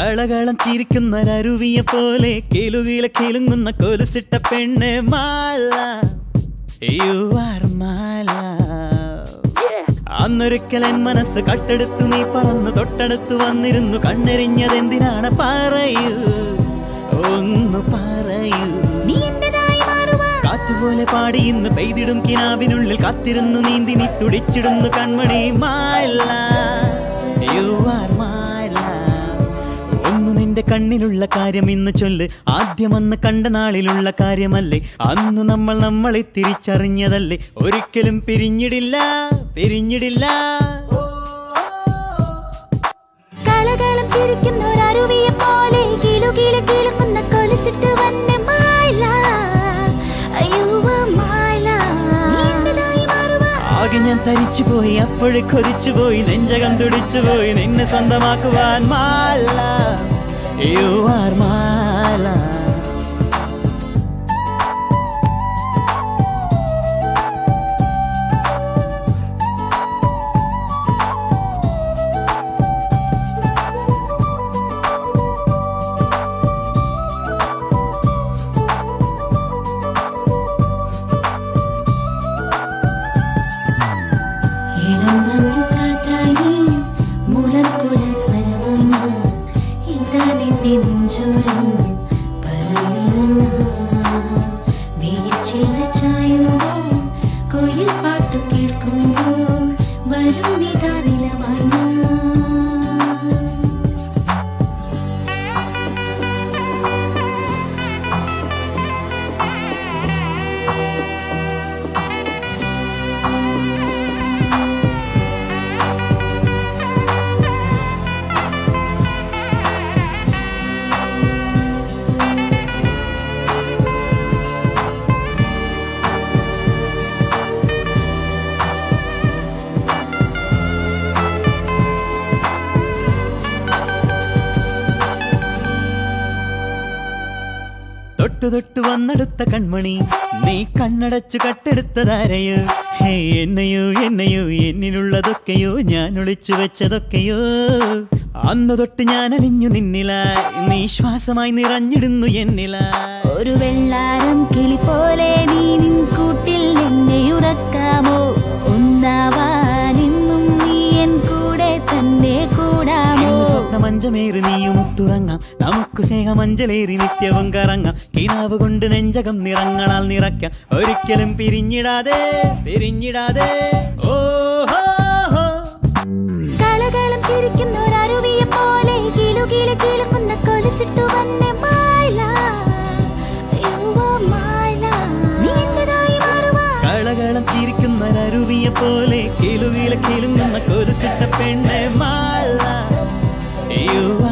കളകളം ചിരിക്കുന്ന അരുവിയെ പോലെ കേലുകീല കേലുങ്ങുന്ന കൊലുസിട്ട പെണ്ണ് മാല. യു ആർ മാല. അന്നൊരിക്കൽ എൻ മനസ്സ് കട്ടെടുത്തു നീ പറന്ന് തൊട്ടടുത്ത് വന്നിരുന്നു. കണ്ണെറിഞ്ഞതെന്തിനാണ് പറയൂ? ഒന്ന് പറയൂ. കാറ്റുപോലെ പാടി ഇന്ന് പെയ്തിടും കിനാവിനുള്ളിൽ കാത്തിരുന്നു നീന്തി നീ തുടിച്ചിടുന്നു കൺമണി മാല. യു ആർ നിന്റെ കണ്ണിലുള്ള കാര്യം ഇന്ന് ചൊല്ല്. ആദ്യം അന്ന് കണ്ട നാളിലുള്ള കാര്യമല്ലേ? അന്ന് നമ്മൾ നമ്മളെ തിരിച്ചറിഞ്ഞതല്ലേ? ഒരിക്കലും പിരിഞ്ഞിടില്ല പിരിഞ്ഞിടില്ല. ചിരിക്കുന്ന പോലെ കിളുങ്ങുന്ന കൊലുസിട്ട് വന്ന മാല. ആകെ ഞാൻ തരിച്ചു പോയി അപ്പോഴേ കൊതിച്ചു പോയി നെഞ്ചകം തുടിച്ചു പോയി നിന്നെ സ്വന്തമാക്കുവാൻ മാല. യു ആർ മാല పరమేనా నీ చిన్న തൊട്ടു തൊട്ടു വന്നെടുത്ത കൺമണി. നീ കണ്ണടച്ചു കട്ടെടുത്തതാരയോ? ഹേ എന്നെയോ എന്നെയോ എന്നിലുള്ളതൊക്കെയോ ഞാൻ ഒളിച്ചു വെച്ചതൊക്കെയോ? അന്ന് തൊട്ട് ഞാൻ അലിഞ്ഞു നിന്നിലായി നീ ശ്വാസമായി നിറഞ്ഞിടുന്നു എന്നിലായി ഒരു വെള്ളാരം കിളി പോലെ സ്വപ്നമഞ്ചമേറി നീയും ഒത്തുറങ്ങാം. നമുക്ക് സ്നേഹമഞ്ചലേറി നിത്യവും കറങ്ങാം. കിനാവ് കൊണ്ട് നെഞ്ചകം നിറങ്ങളാൽ നിറയ്ക്കാം. ഒരിക്കലും പിരിഞ്ഞിടാതെ പിരിഞ്ഞിടാതെ. ഓ ഹോ. ഹോ കളകളം ചിരിക്കുന്ന ഒരു അരുവിയെ പോലെ കൊലുസിട്ടു വന്ന മാല. കളകളം ചിരിക്കുന്ന അരുവിയെ പോലെ കിലുകില കിലുങ്ങുന്ന കൊലുസിട്ട പെണ്ണെ മാല. you.